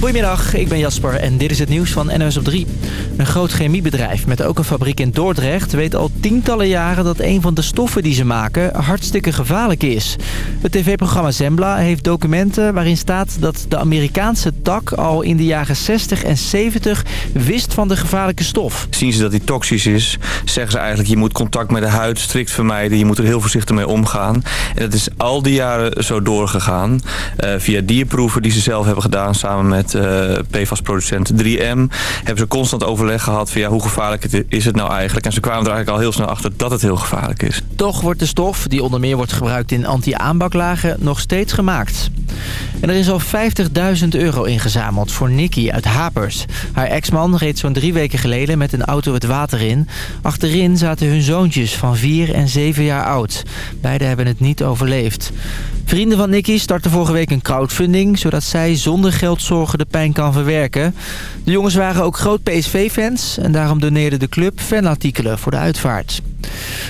Goedemiddag, ik ben Jasper en dit is het nieuws van NOS op 3. Een groot chemiebedrijf met ook een fabriek in Dordrecht weet al tientallen jaren dat een van de stoffen die ze maken hartstikke gevaarlijk is. Het tv-programma Zembla heeft documenten waarin staat dat de Amerikaanse tak al in de jaren 60 en 70 wist van de gevaarlijke stof. Zien ze dat die toxisch is, zeggen ze eigenlijk je moet contact met de huid strikt vermijden. Je moet er heel voorzichtig mee omgaan. En dat is al die jaren zo doorgegaan. Uh, via dierproeven die ze zelf hebben gedaan samen met uh, PFAS-producent 3M... hebben ze constant overleg gehad van ja, hoe gevaarlijk het is het nou eigenlijk. En ze kwamen er eigenlijk al heel snel achter dat het heel gevaarlijk is. Toch wordt de stof, die onder meer wordt gebruikt in anti-aanbaklagen, nog steeds gemaakt. En er is al 50.000 euro ingezameld voor Nicky uit Hapers. Haar ex-man reed zo'n drie weken geleden met een auto het water in. Achterin zaten hun zoontjes van 4 en 7 jaar oud. Beiden hebben het niet overleefd. Vrienden van Nicky startten vorige week een crowdfunding... zodat zij zonder geldzorgen de pijn kan verwerken. De jongens waren ook groot PSV-fans... en daarom doneerde de club fanartikelen voor de uitvaart.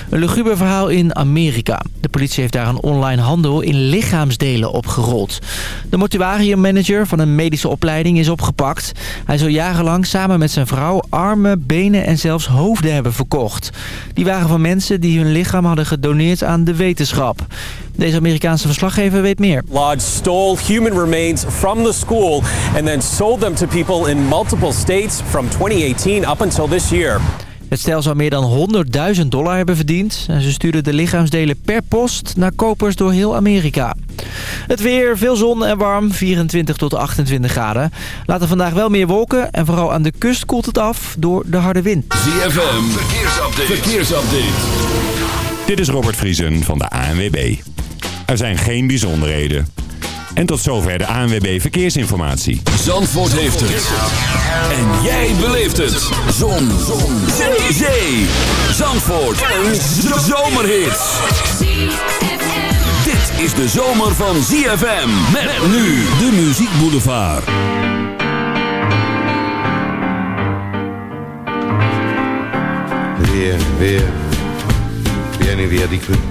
Een luguber verhaal in Amerika. De politie heeft daar een online handel in lichaamsdelen opgerold. De mortuariummanager van een medische opleiding is opgepakt. Hij zou jarenlang samen met zijn vrouw armen, benen en zelfs hoofden hebben verkocht. Die waren van mensen die hun lichaam hadden gedoneerd aan de wetenschap. Deze Amerikaanse verslaggever weet meer. Lodge stole human remains from the school and then sold them to people in multiple states from 2018 up until this year. Het stel zou meer dan 100.000 dollar hebben verdiend. En ze stuurden de lichaamsdelen per post naar kopers door heel Amerika. Het weer, veel zon en warm, 24 tot 28 graden. Later vandaag wel meer wolken en vooral aan de kust koelt het af door de harde wind. ZFM, verkeersupdate. verkeersupdate. Dit is Robert Vriesen van de ANWB. Er zijn geen bijzonderheden. En tot zover de ANWB Verkeersinformatie. Zandvoort heeft het. En jij beleeft het. Zon. Zon. Zee. Zee. Zandvoort. Een zomerhit. Dit is de zomer van ZFM. Met nu de Muziek Boulevard. Via, via. Vieni via di qui.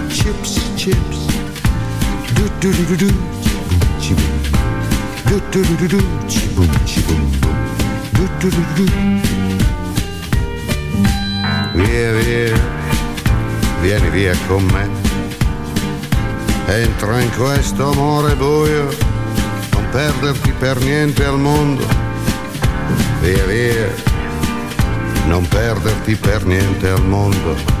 chips, chips. Do do do do do, chi boom. Do do do do do, chi boom, chi boom boom. Do do do do. Via, via, vieni via con me. Entra in questo amore buio, non perderti per niente al mondo. Via, via, non perderti per niente al mondo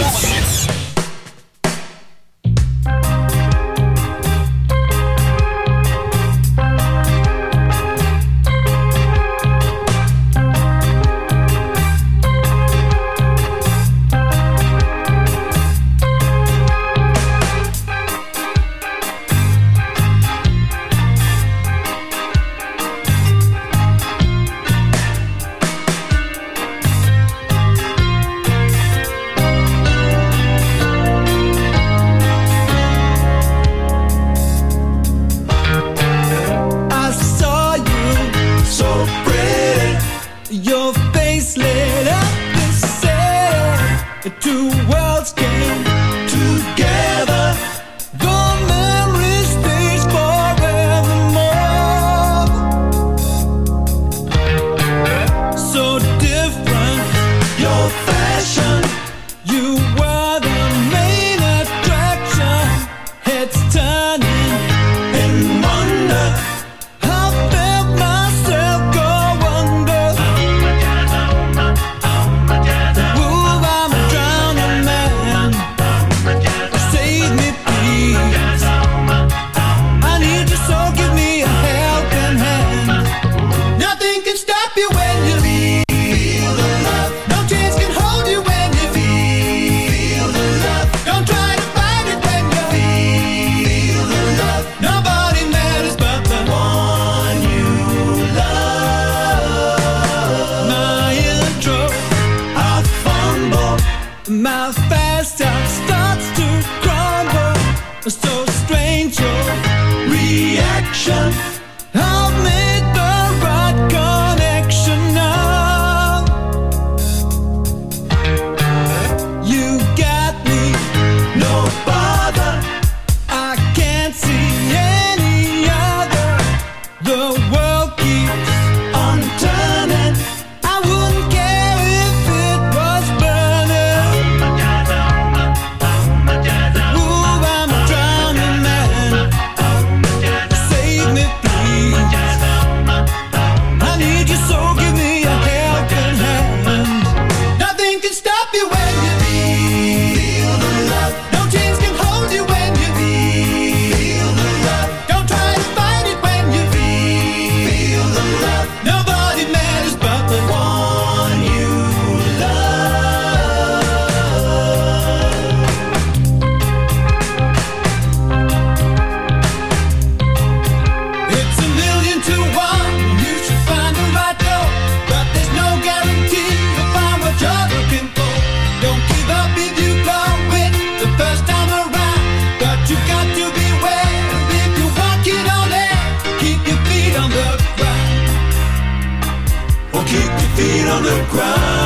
Your love is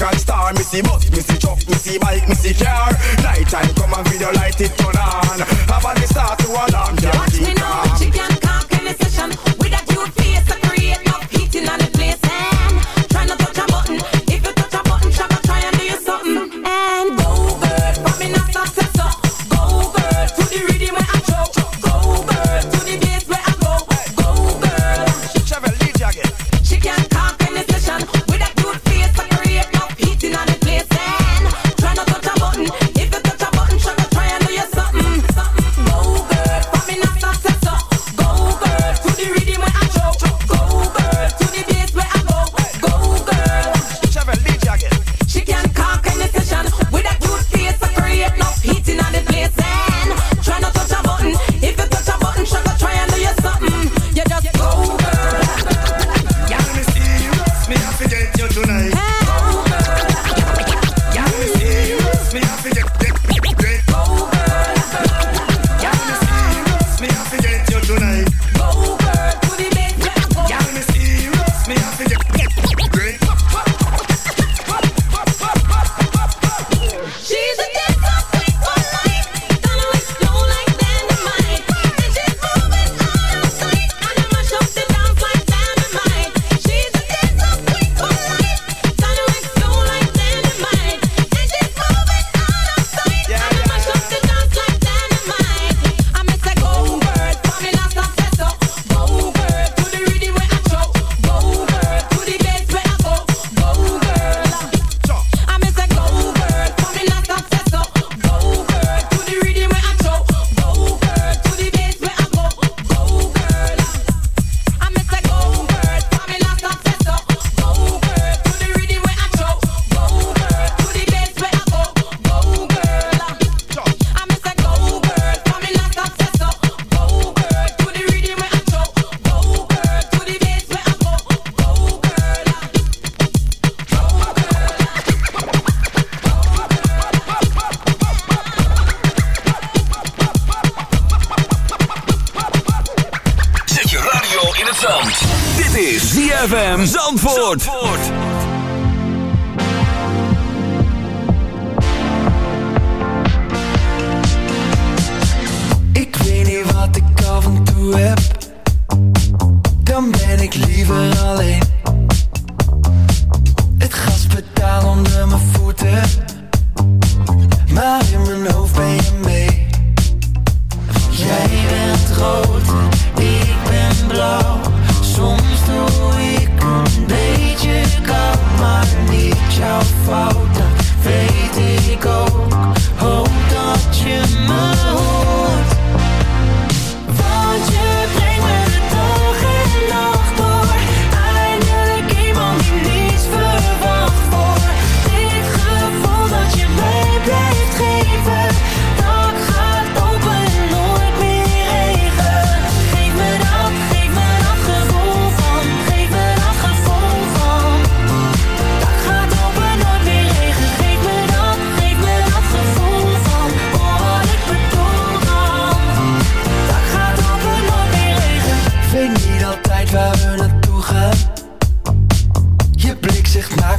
musical star. missy bus, missy truck, missy bike, missy car. Night time come and video light it turn on. Have a start to alarm.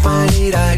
manera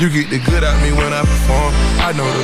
You get the good out me when I perform. I know the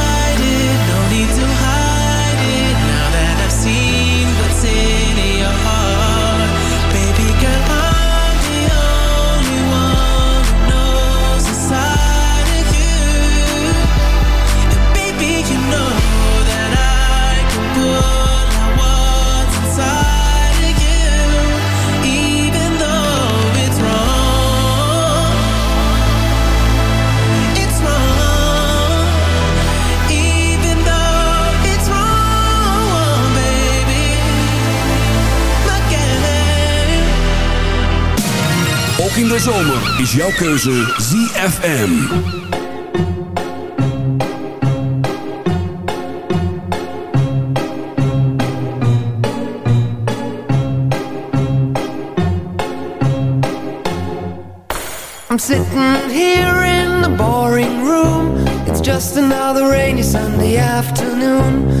in de zomer is jouw keuze ZFM. I'm sitting here in the boring room. It's just another rainy Sunday afternoon.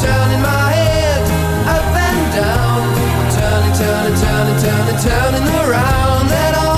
Turning my head up and down. Turning, turning, turning, turning, turning around. That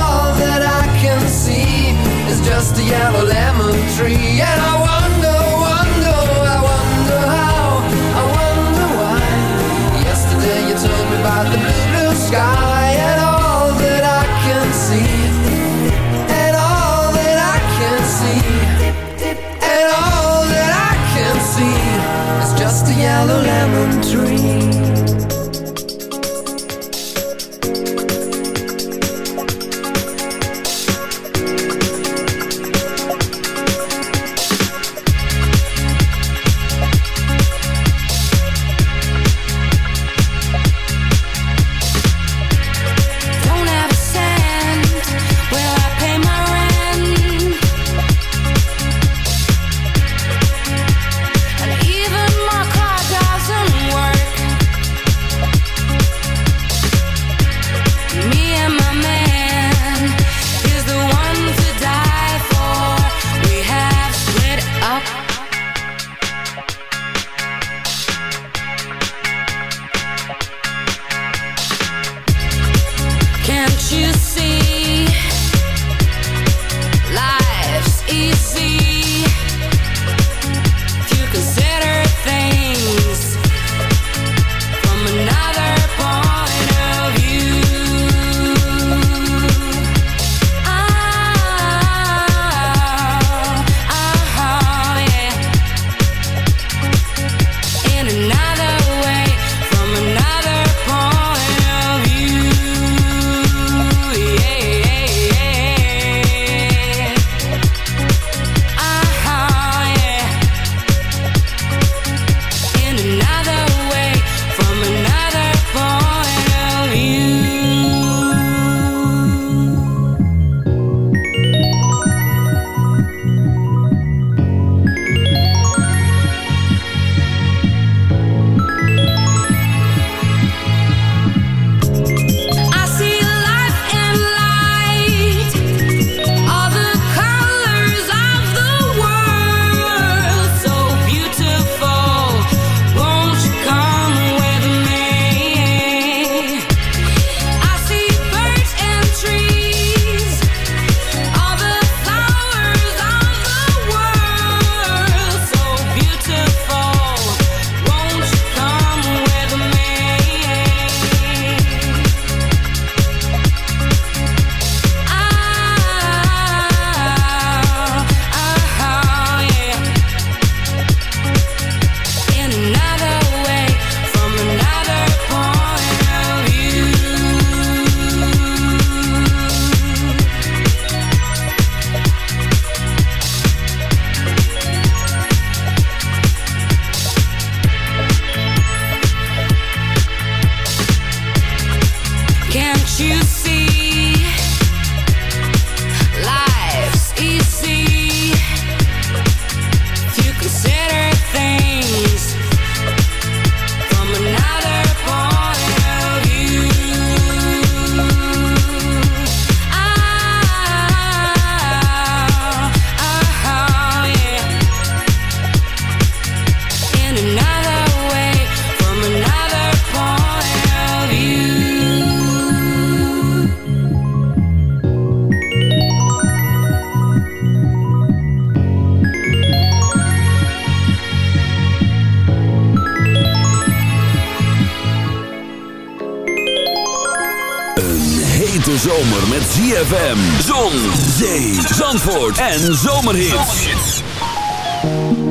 zomer met ZFM, zon, zee, zandvoort en.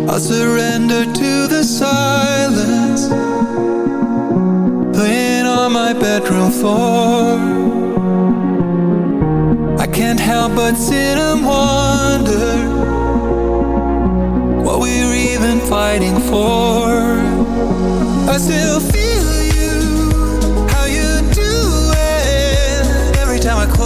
I surrender to the silence. Playing on my bedroom floor. I can't help but sit and wonder What we're even fighting for. I still feel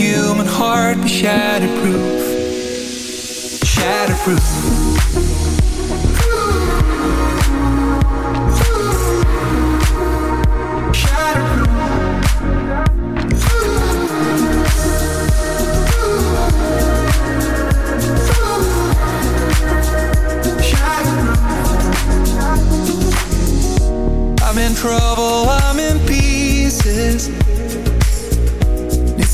Human heart be shatterproof? Shatterproof. I'm in trouble,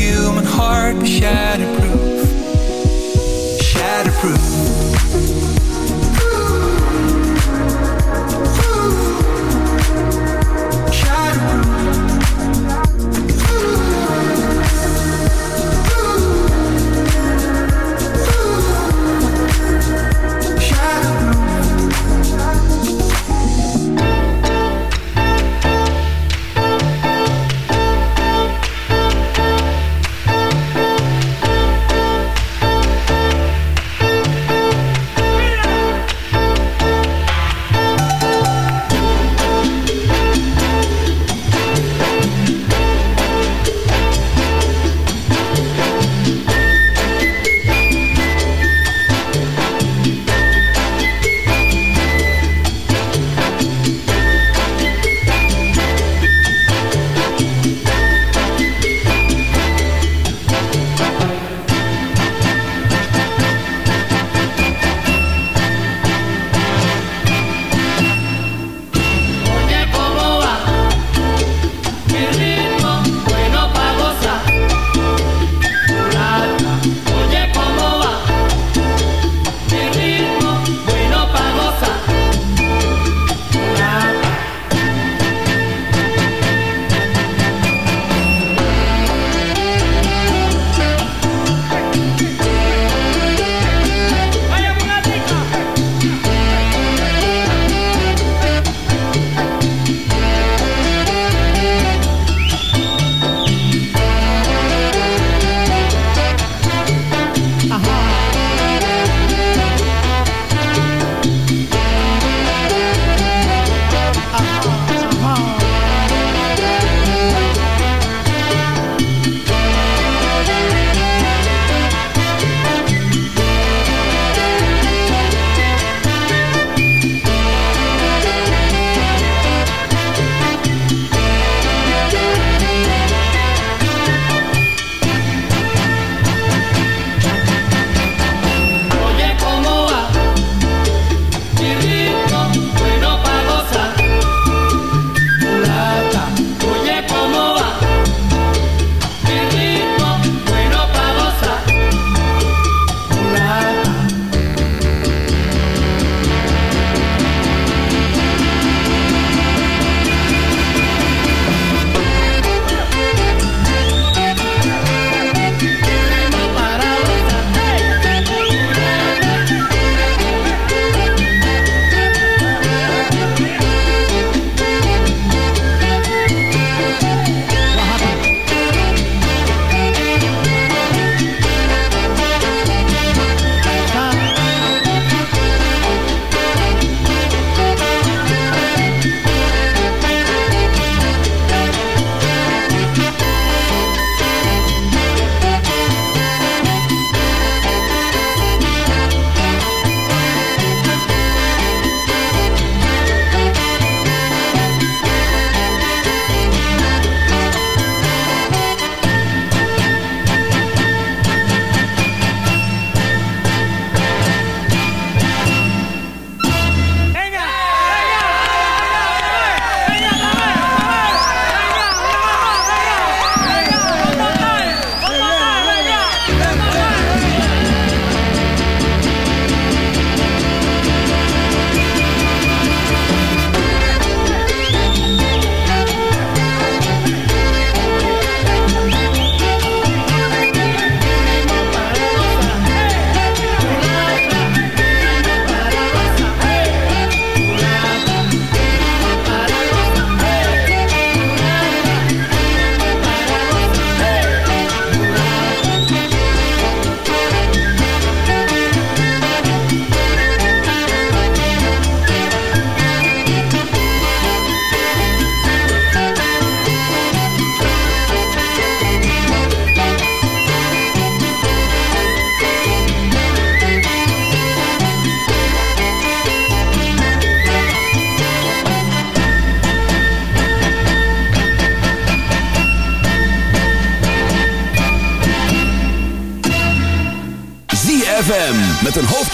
Human heart be shatterproof?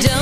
don't